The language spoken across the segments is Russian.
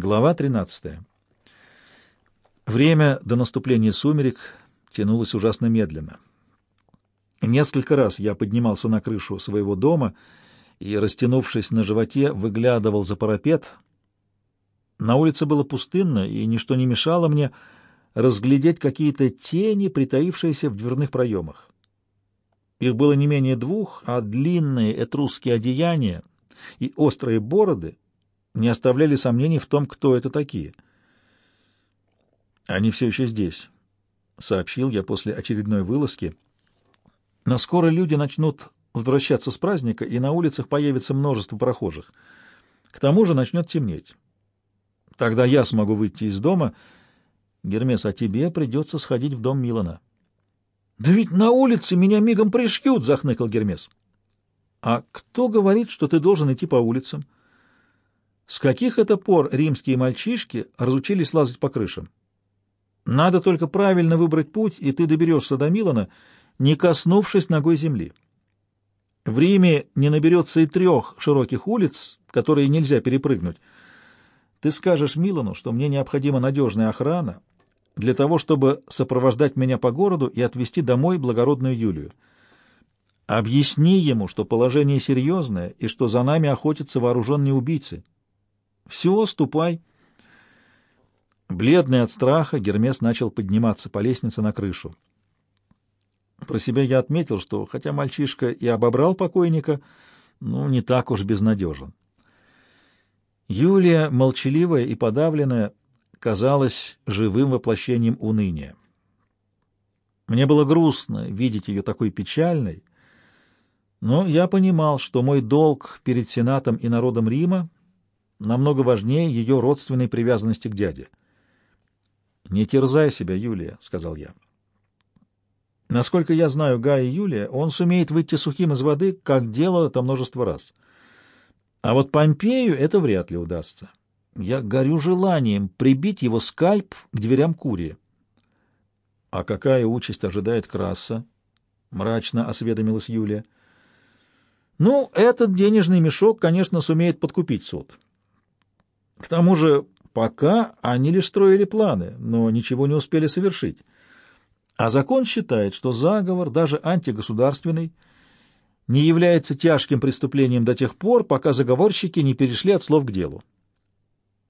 Глава 13. Время до наступления сумерек тянулось ужасно медленно. Несколько раз я поднимался на крышу своего дома и, растянувшись на животе, выглядывал за парапет. На улице было пустынно, и ничто не мешало мне разглядеть какие-то тени, притаившиеся в дверных проемах. Их было не менее двух, а длинные этрусские одеяния и острые бороды не оставляли сомнений в том, кто это такие. «Они все еще здесь», — сообщил я после очередной вылазки. «Но скоро люди начнут возвращаться с праздника, и на улицах появится множество прохожих. К тому же начнет темнеть. Тогда я смогу выйти из дома. Гермес, а тебе придется сходить в дом Милана». «Да ведь на улице меня мигом пришьют!» — захныкал Гермес. «А кто говорит, что ты должен идти по улицам?» С каких это пор римские мальчишки разучились лазать по крышам? Надо только правильно выбрать путь, и ты доберешься до Милана, не коснувшись ногой земли. В Риме не наберется и трех широких улиц, которые нельзя перепрыгнуть. Ты скажешь Милану, что мне необходима надежная охрана для того, чтобы сопровождать меня по городу и отвезти домой благородную Юлию. Объясни ему, что положение серьезное и что за нами охотятся вооруженные убийцы. Все, ступай. Бледный от страха, Гермес начал подниматься по лестнице на крышу. Про себя я отметил, что, хотя мальчишка и обобрал покойника, ну, не так уж безнадежен. Юлия, молчаливая и подавленная, казалась живым воплощением уныния. Мне было грустно видеть ее такой печальной, но я понимал, что мой долг перед Сенатом и народом Рима намного важнее ее родственной привязанности к дяде. «Не терзай себя, Юлия», — сказал я. «Насколько я знаю Гая Юлия, он сумеет выйти сухим из воды, как делал это множество раз. А вот Помпею это вряд ли удастся. Я горю желанием прибить его скальп к дверям Курии». «А какая участь ожидает Краса?» — мрачно осведомилась Юлия. «Ну, этот денежный мешок, конечно, сумеет подкупить суд». К тому же пока они лишь строили планы, но ничего не успели совершить. А закон считает, что заговор, даже антигосударственный, не является тяжким преступлением до тех пор, пока заговорщики не перешли от слов к делу.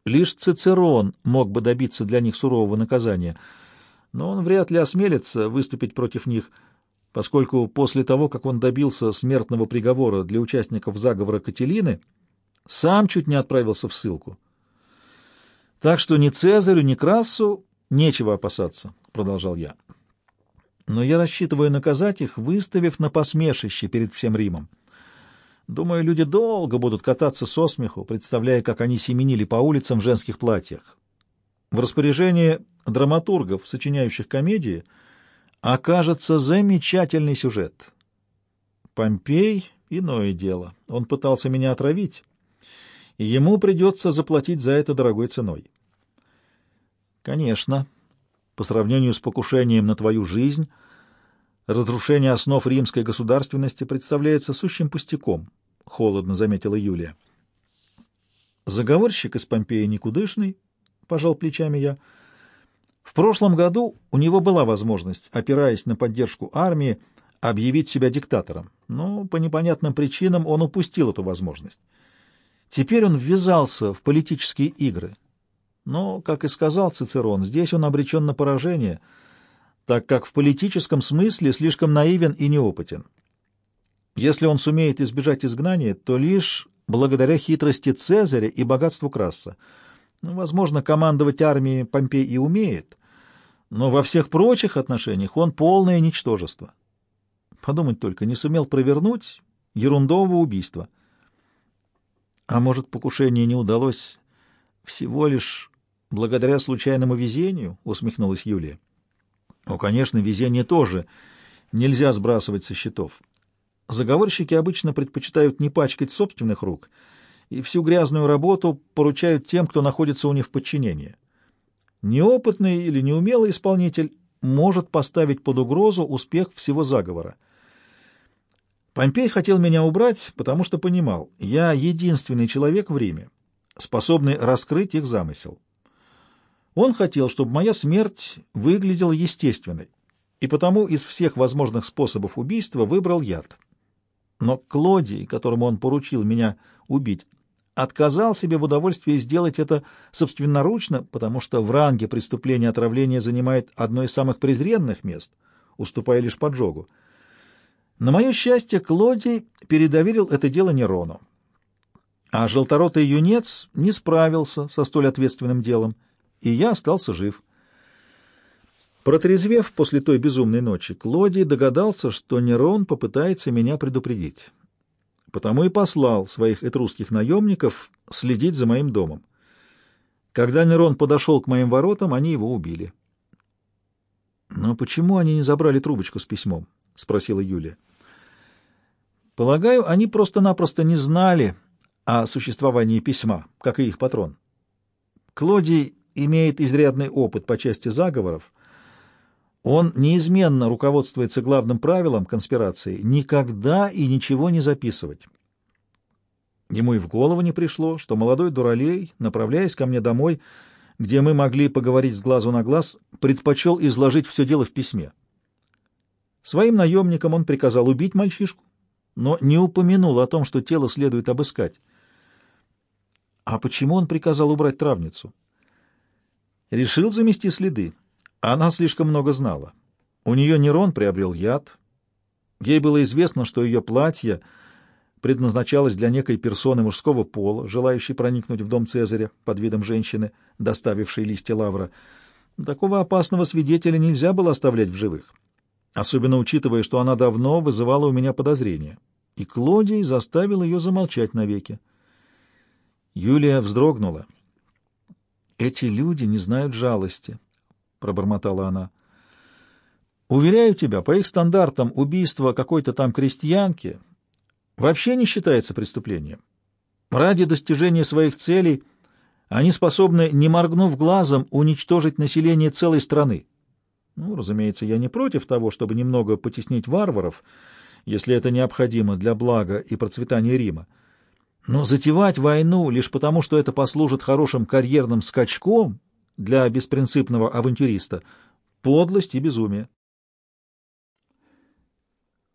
Лишь Цицерон мог бы добиться для них сурового наказания, но он вряд ли осмелится выступить против них, поскольку после того, как он добился смертного приговора для участников заговора Кателины, сам чуть не отправился в ссылку. Так что ни Цезарю, ни Красу нечего опасаться, — продолжал я. Но я рассчитываю наказать их, выставив на посмешище перед всем Римом. Думаю, люди долго будут кататься со смеху, представляя, как они семенили по улицам в женских платьях. В распоряжении драматургов, сочиняющих комедии, окажется замечательный сюжет. Помпей — иное дело. Он пытался меня отравить, ему придется заплатить за это дорогой ценой. Конечно, по сравнению с покушением на твою жизнь, разрушение основ римской государственности представляется сущим пустяком, — холодно заметила Юлия. Заговорщик из Помпеи никудышный, — пожал плечами я. В прошлом году у него была возможность, опираясь на поддержку армии, объявить себя диктатором, но по непонятным причинам он упустил эту возможность. Теперь он ввязался в политические игры. Но, как и сказал Цицерон, здесь он обречен на поражение, так как в политическом смысле слишком наивен и неопытен. Если он сумеет избежать изгнания, то лишь благодаря хитрости Цезаря и богатству Краса. Ну, возможно, командовать армией Помпей и умеет, но во всех прочих отношениях он полное ничтожество. Подумать только, не сумел провернуть ерундового убийства — а может, покушение не удалось всего лишь благодаря случайному везению? — усмехнулась Юлия. — Ну, конечно, везение тоже нельзя сбрасывать со счетов. Заговорщики обычно предпочитают не пачкать собственных рук и всю грязную работу поручают тем, кто находится у них в подчинении. Неопытный или неумелый исполнитель может поставить под угрозу успех всего заговора — Помпей хотел меня убрать, потому что понимал, я единственный человек в Риме, способный раскрыть их замысел. Он хотел, чтобы моя смерть выглядела естественной, и потому из всех возможных способов убийства выбрал яд. Но Клодий, которому он поручил меня убить, отказал себе в удовольствии сделать это собственноручно, потому что в ранге преступления отравления занимает одно из самых презренных мест, уступая лишь поджогу. На мое счастье, Клодий передоверил это дело Нерону. А желторотый юнец не справился со столь ответственным делом, и я остался жив. Протрезвев после той безумной ночи, Клодий догадался, что Нерон попытается меня предупредить потому и послал своих этрусских наемников следить за моим домом. Когда Нерон подошел к моим воротам, они его убили. — Но почему они не забрали трубочку с письмом? — спросила Юлия. — Полагаю, они просто-напросто не знали о существовании письма, как и их патрон. Клодий имеет изрядный опыт по части заговоров, он неизменно руководствуется главным правилом конспирации — никогда и ничего не записывать. Ему и в голову не пришло, что молодой дуралей, направляясь ко мне домой, где мы могли поговорить с глазу на глаз, предпочел изложить все дело в письме. Своим наемникам он приказал убить мальчишку, но не упомянул о том, что тело следует обыскать. А почему он приказал убрать травницу? Решил замести следы. Она слишком много знала. У нее Нерон приобрел яд. Ей было известно, что ее платье предназначалось для некой персоны мужского пола, желающей проникнуть в дом Цезаря под видом женщины, доставившей листья лавра. Такого опасного свидетеля нельзя было оставлять в живых, особенно учитывая, что она давно вызывала у меня подозрения, и Клодий заставил ее замолчать навеки. Юлия вздрогнула. «Эти люди не знают жалости», — пробормотала она. «Уверяю тебя, по их стандартам убийство какой-то там крестьянки вообще не считается преступлением. Ради достижения своих целей они способны, не моргнув глазом, уничтожить население целой страны. Ну, разумеется, я не против того, чтобы немного потеснить варваров, если это необходимо для блага и процветания Рима. Но затевать войну лишь потому, что это послужит хорошим карьерным скачком для беспринципного авантюриста — подлость и безумие.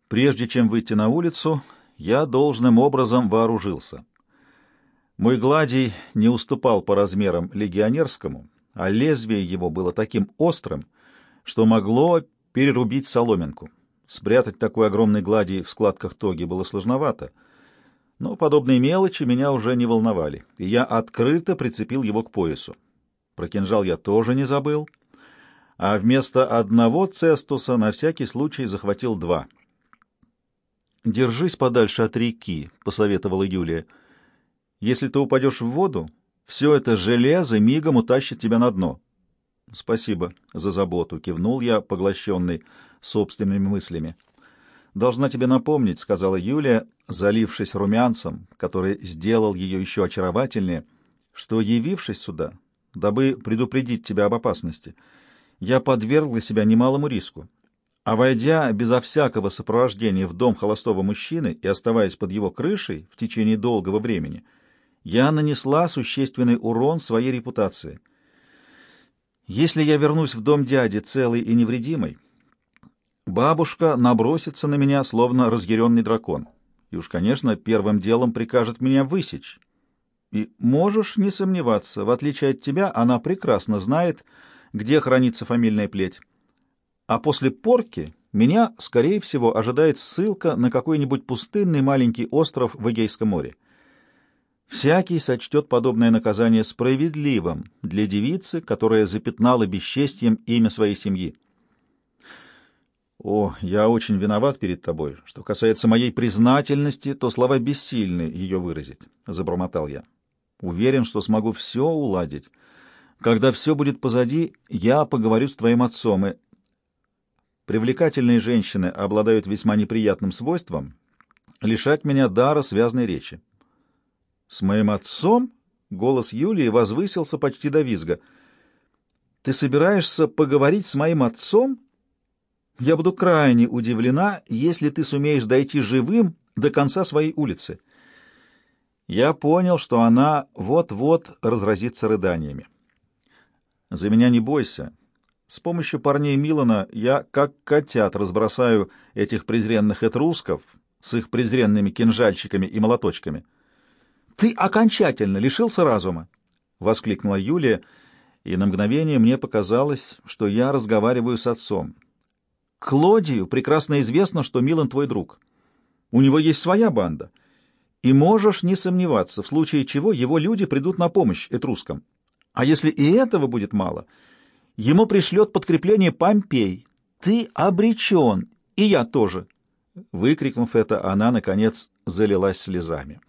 Прежде чем выйти на улицу, я должным образом вооружился. Мой гладий не уступал по размерам легионерскому, а лезвие его было таким острым, что могло перерубить соломинку. Спрятать такой огромный гладий в складках тоги было сложновато, но подобные мелочи меня уже не волновали, и я открыто прицепил его к поясу. Про кинжал я тоже не забыл, а вместо одного цестуса на всякий случай захватил два. «Держись подальше от реки», — посоветовала Юлия. «Если ты упадешь в воду, все это железо мигом утащит тебя на дно». «Спасибо за заботу», — кивнул я, поглощенный собственными мыслями. «Должна тебе напомнить», — сказала Юлия, залившись румянцем, который сделал ее еще очаровательнее, — «что, явившись сюда, дабы предупредить тебя об опасности. Я подвергла себя немалому риску. А войдя безо всякого сопровождения в дом холостого мужчины и оставаясь под его крышей в течение долгого времени, я нанесла существенный урон своей репутации. Если я вернусь в дом дяди целый и невредимый, бабушка набросится на меня, словно разъяренный дракон, и уж, конечно, первым делом прикажет меня высечь. И можешь не сомневаться, в отличие от тебя, она прекрасно знает, где хранится фамильная плеть. А после порки меня, скорее всего, ожидает ссылка на какой-нибудь пустынный маленький остров в Эгейском море. Всякий сочтет подобное наказание справедливым для девицы, которая запятнала бесчестием имя своей семьи. «О, я очень виноват перед тобой. Что касается моей признательности, то слова бессильны ее выразить», — забормотал я. Уверен, что смогу все уладить. Когда все будет позади, я поговорю с твоим отцом, и... Привлекательные женщины обладают весьма неприятным свойством лишать меня дара связной речи. С моим отцом голос Юлии возвысился почти до визга. Ты собираешься поговорить с моим отцом? Я буду крайне удивлена, если ты сумеешь дойти живым до конца своей улицы. Я понял, что она вот-вот разразится рыданиями. «За меня не бойся. С помощью парней Милана я, как котят, разбросаю этих презренных этрусков с их презренными кинжальчиками и молоточками». «Ты окончательно лишился разума!» — воскликнула Юлия, и на мгновение мне показалось, что я разговариваю с отцом. «Клодию прекрасно известно, что Милан твой друг. У него есть своя банда, и можешь не сомневаться, в случае чего его люди придут на помощь этрускам. А если и этого будет мало, ему пришлет подкрепление Помпей. Ты обречен, и я тоже!» Выкрикнув это, она, наконец, залилась слезами.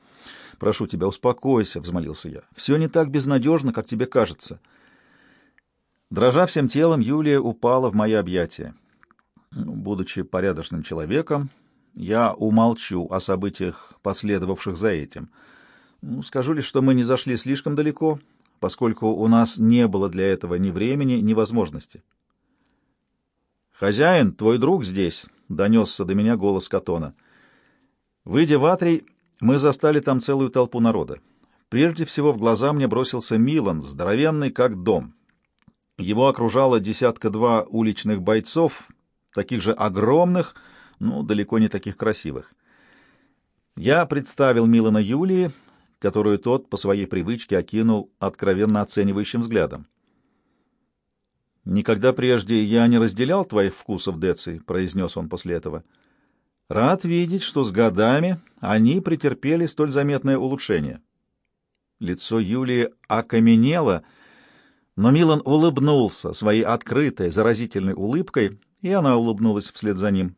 «Прошу тебя, успокойся», — взмолился я. «Все не так безнадежно, как тебе кажется». Дрожа всем телом, Юлия упала в мои объятия. Будучи порядочным человеком, я умолчу о событиях, последовавших за этим. Ну, скажу лишь, что мы не зашли слишком далеко, поскольку у нас не было для этого ни времени, ни возможности. «Хозяин, твой друг здесь», — донесся до меня голос Катона. Выйдя в Атрий, мы застали там целую толпу народа. Прежде всего в глаза мне бросился Милан, здоровенный как дом. Его окружало десятка-два уличных бойцов, таких же огромных, но далеко не таких красивых. Я представил Милана Юлии, которую тот по своей привычке окинул откровенно оценивающим взглядом. «Никогда прежде я не разделял твоих вкусов, Деци», — произнес он после этого. — Рад видеть, что с годами они претерпели столь заметное улучшение. Лицо Юлии окаменело, но Милан улыбнулся своей открытой, заразительной улыбкой, и она улыбнулась вслед за ним.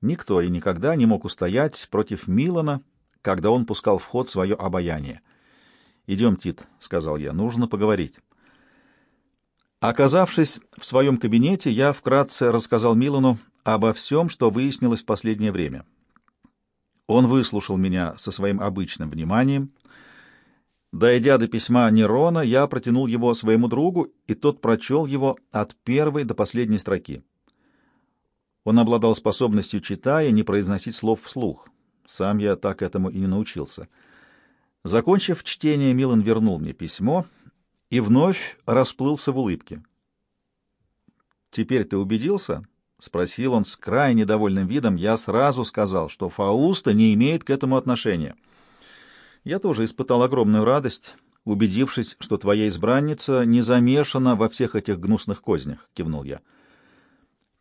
Никто и никогда не мог устоять против Милана, когда он пускал в ход свое обаяние. «Идем, Тит», — сказал я, — «нужно поговорить». Оказавшись в своем кабинете, я вкратце рассказал Милану обо всем, что выяснилось в последнее время. Он выслушал меня со своим обычным вниманием. Дойдя до письма Нерона, я протянул его своему другу, и тот прочел его от первой до последней строки. Он обладал способностью, читая, не произносить слов вслух. Сам я так этому и не научился. Закончив чтение, Милан вернул мне письмо и вновь расплылся в улыбке. «Теперь ты убедился?» — спросил он с крайне довольным видом, я сразу сказал, что Фауста не имеет к этому отношения. Я тоже испытал огромную радость, убедившись, что твоя избранница не замешана во всех этих гнусных кознях, — кивнул я.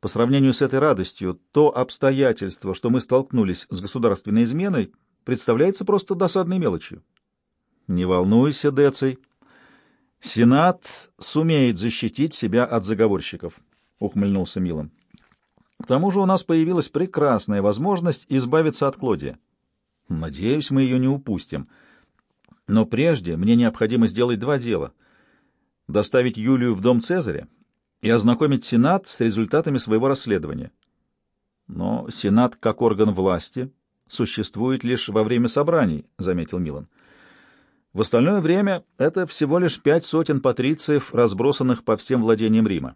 По сравнению с этой радостью, то обстоятельство, что мы столкнулись с государственной изменой, представляется просто досадной мелочью. Не волнуйся, Деций. Сенат сумеет защитить себя от заговорщиков, — ухмыльнулся Милом. К тому же у нас появилась прекрасная возможность избавиться от Клодия. Надеюсь, мы ее не упустим. Но прежде мне необходимо сделать два дела. Доставить Юлию в дом Цезаря и ознакомить Сенат с результатами своего расследования. Но Сенат, как орган власти, существует лишь во время собраний, — заметил Милан. В остальное время это всего лишь пять сотен патрициев, разбросанных по всем владениям Рима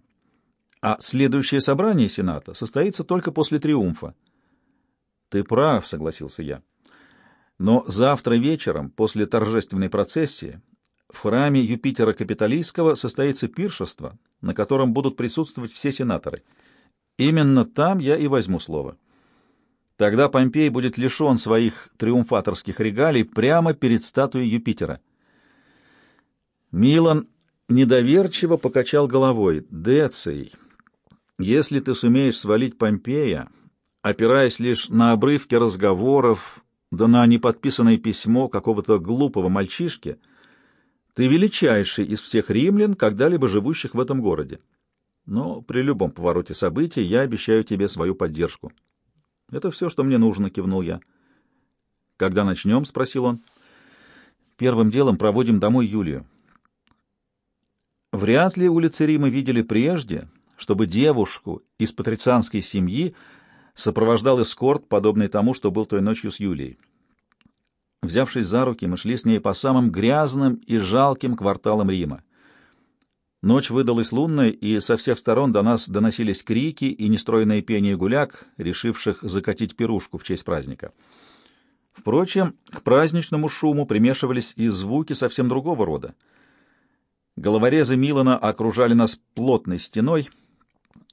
а следующее собрание Сената состоится только после триумфа. Ты прав, согласился я. Но завтра вечером, после торжественной процессии, в храме Юпитера Капитолийского состоится пиршество, на котором будут присутствовать все сенаторы. Именно там я и возьму слово. Тогда Помпей будет лишен своих триумфаторских регалий прямо перед статуей Юпитера. Милан недоверчиво покачал головой. «Деций, если ты сумеешь свалить Помпея, опираясь лишь на обрывки разговоров, да на неподписанное письмо какого-то глупого мальчишки, ты величайший из всех римлян, когда-либо живущих в этом городе. Но при любом повороте событий я обещаю тебе свою поддержку. — Это все, что мне нужно, — кивнул я. — Когда начнем? — спросил он. — Первым делом проводим домой Юлию. Вряд ли улицы Рима видели прежде чтобы девушку из патрицианской семьи сопровождал эскорт, подобный тому, что был той ночью с Юлией. Взявшись за руки, мы шли с ней по самым грязным и жалким кварталам Рима. Ночь выдалась лунной, и со всех сторон до нас доносились крики и нестройное пение гуляк, решивших закатить пирушку в честь праздника. Впрочем, к праздничному шуму примешивались и звуки совсем другого рода. Головорезы Милана окружали нас плотной стеной,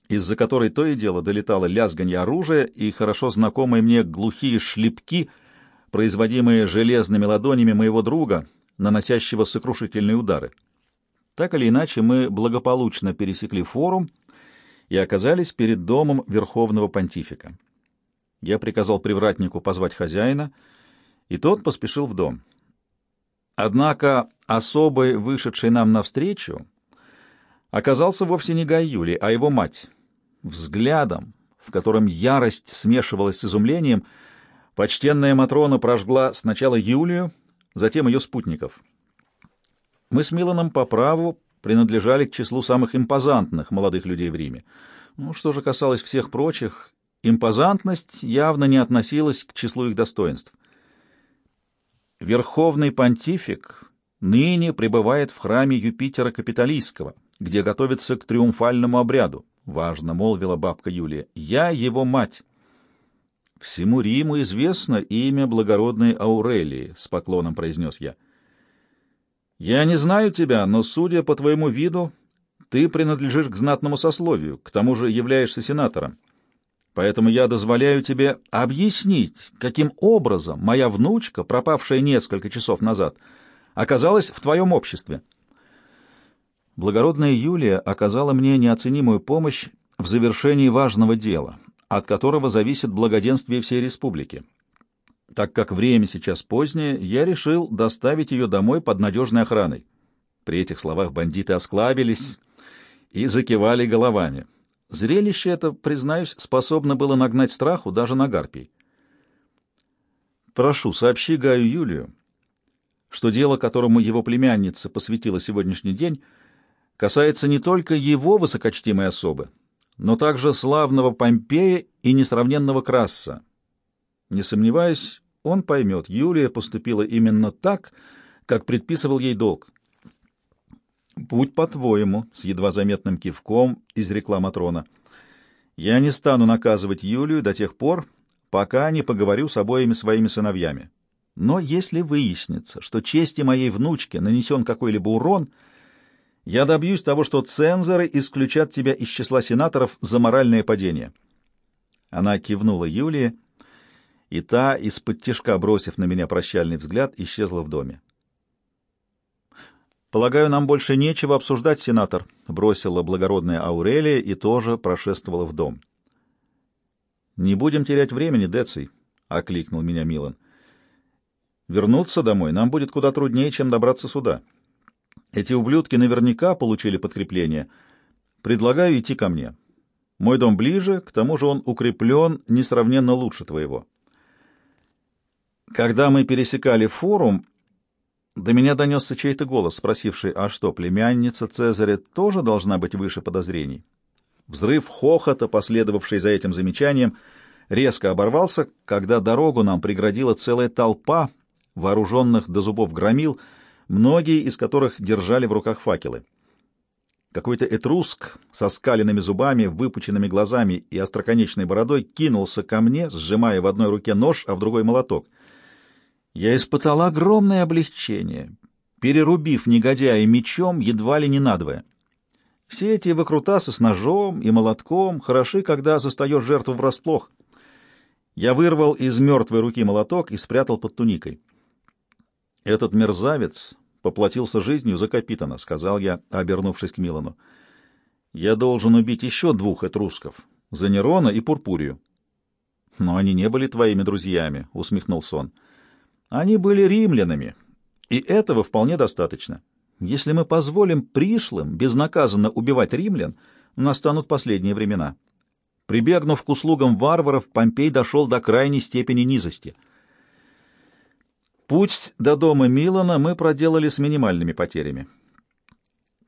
из-за которой то и дело долетало лязганье оружия и хорошо знакомые мне глухие шлепки, производимые железными ладонями моего друга, наносящего сокрушительные удары. Так или иначе, мы благополучно пересекли форум и оказались перед домом Верховного Понтифика. Я приказал привратнику позвать хозяина, и тот поспешил в дом. Однако особой, вышедшей нам навстречу, оказался вовсе не Гай Юлий, а его мать. Взглядом, в котором ярость смешивалась с изумлением, почтенная Матрона прожгла сначала Юлию, затем ее спутников. Мы с Миланом по праву принадлежали к числу самых импозантных молодых людей в Риме. Ну, что же касалось всех прочих, импозантность явно не относилась к числу их достоинств. Верховный понтифик ныне пребывает в храме Юпитера Капитолийского, где готовится к триумфальному обряду, — важно молвила бабка Юлия. — Я его мать. — Всему Риму известно имя благородной Аурелии, — с поклоном произнес я. — Я не знаю тебя, но, судя по твоему виду, ты принадлежишь к знатному сословию, к тому же являешься сенатором. Поэтому я дозволяю тебе объяснить, каким образом моя внучка, пропавшая несколько часов назад, оказалась в твоем обществе. Благородная Юлия оказала мне неоценимую помощь в завершении важного дела, от которого зависит благоденствие всей республики. Так как время сейчас позднее, я решил доставить ее домой под надежной охраной. При этих словах бандиты осклабились и закивали головами. Зрелище это, признаюсь, способно было нагнать страху даже на гарпий. Прошу, сообщи Гаю Юлию, что дело, которому его племянница посвятила сегодняшний день, касается не только его высокочтимой особы, но также славного Помпея и несравненного Красса. Не сомневаюсь, он поймет, Юлия поступила именно так, как предписывал ей долг. «Будь по-твоему», — с едва заметным кивком изрекла Матрона. «Я не стану наказывать Юлию до тех пор, пока не поговорю с обоими своими сыновьями. Но если выяснится, что чести моей внучки нанесен какой-либо урон, я добьюсь того, что цензоры исключат тебя из числа сенаторов за моральное падение». Она кивнула Юлии, и та, из-под тишка бросив на меня прощальный взгляд, исчезла в доме. «Полагаю, нам больше нечего обсуждать, сенатор», — бросила благородная Аурелия и тоже прошествовала в дом. «Не будем терять времени, Деций», — окликнул меня Милан. «Вернуться домой нам будет куда труднее, чем добраться сюда. Эти ублюдки наверняка получили подкрепление. Предлагаю идти ко мне. Мой дом ближе, к тому же он укреплен несравненно лучше твоего». Когда мы пересекали форум, до меня донесся чей-то голос, спросивший, а что, племянница Цезаря тоже должна быть выше подозрений? Взрыв хохота, последовавший за этим замечанием, резко оборвался, когда дорогу нам преградила целая толпа вооруженных до зубов громил, многие из которых держали в руках факелы. Какой-то этруск со скаленными зубами, выпученными глазами и остроконечной бородой кинулся ко мне, сжимая в одной руке нож, а в другой молоток — я испытал огромное облегчение, перерубив негодяя мечом едва ли не надвое. Все эти выкрутасы с ножом и молотком хороши, когда застаешь жертву врасплох. Я вырвал из мертвой руки молоток и спрятал под туникой. «Этот мерзавец поплатился жизнью за капитана», — сказал я, обернувшись к Милану. «Я должен убить еще двух этрусков, за Нерона и Пурпурию». «Но они не были твоими друзьями», — усмехнулся он. Они были римлянами, и этого вполне достаточно. Если мы позволим пришлым безнаказанно убивать римлян, настанут последние времена. Прибегнув к услугам варваров, Помпей дошел до крайней степени низости. Путь до дома Милана мы проделали с минимальными потерями.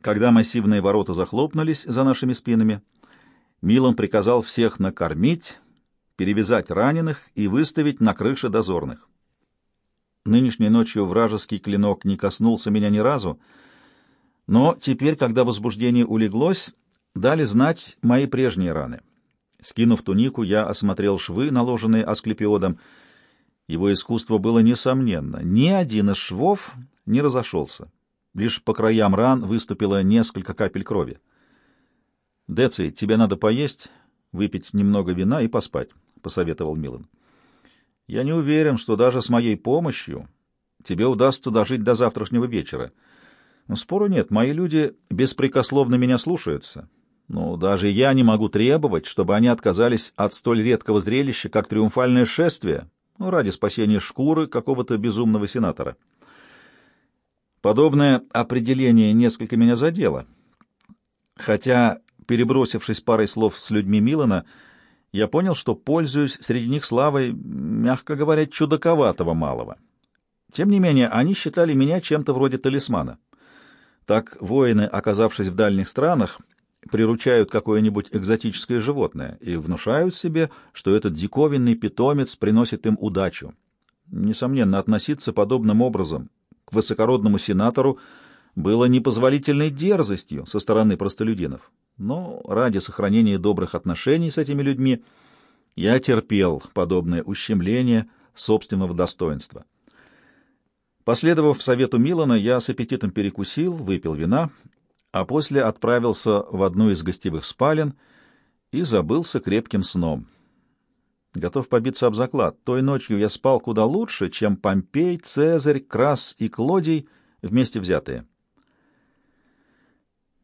Когда массивные ворота захлопнулись за нашими спинами, Милан приказал всех накормить, перевязать раненых и выставить на крыше дозорных. Нынешней ночью вражеский клинок не коснулся меня ни разу, но теперь, когда возбуждение улеглось, дали знать мои прежние раны. Скинув тунику, я осмотрел швы, наложенные асклепиодом. Его искусство было несомненно. Ни один из швов не разошелся. Лишь по краям ран выступило несколько капель крови. «Деций, тебе надо поесть, выпить немного вина и поспать», — посоветовал Милан. «Я не уверен, что даже с моей помощью тебе удастся дожить до завтрашнего вечера. Спору нет, мои люди беспрекословно меня слушаются. Но даже я не могу требовать, чтобы они отказались от столь редкого зрелища, как триумфальное шествие, ну, ради спасения шкуры какого-то безумного сенатора. Подобное определение несколько меня задело. Хотя, перебросившись парой слов с людьми Милана, я понял, что пользуюсь среди них славой, мягко говоря, чудаковатого малого. Тем не менее, они считали меня чем-то вроде талисмана. Так воины, оказавшись в дальних странах, приручают какое-нибудь экзотическое животное и внушают себе, что этот диковинный питомец приносит им удачу. Несомненно, относиться подобным образом к высокородному сенатору было непозволительной дерзостью со стороны простолюдинов. Но ради сохранения добрых отношений с этими людьми я терпел подобное ущемление собственного достоинства. Последовав совету Милана, я с аппетитом перекусил, выпил вина а после отправился в одну из гостевых спален и забылся крепким сном. Готов побиться об заклад. Той ночью я спал куда лучше, чем Помпей, Цезарь, Крас и Клодий вместе взятые.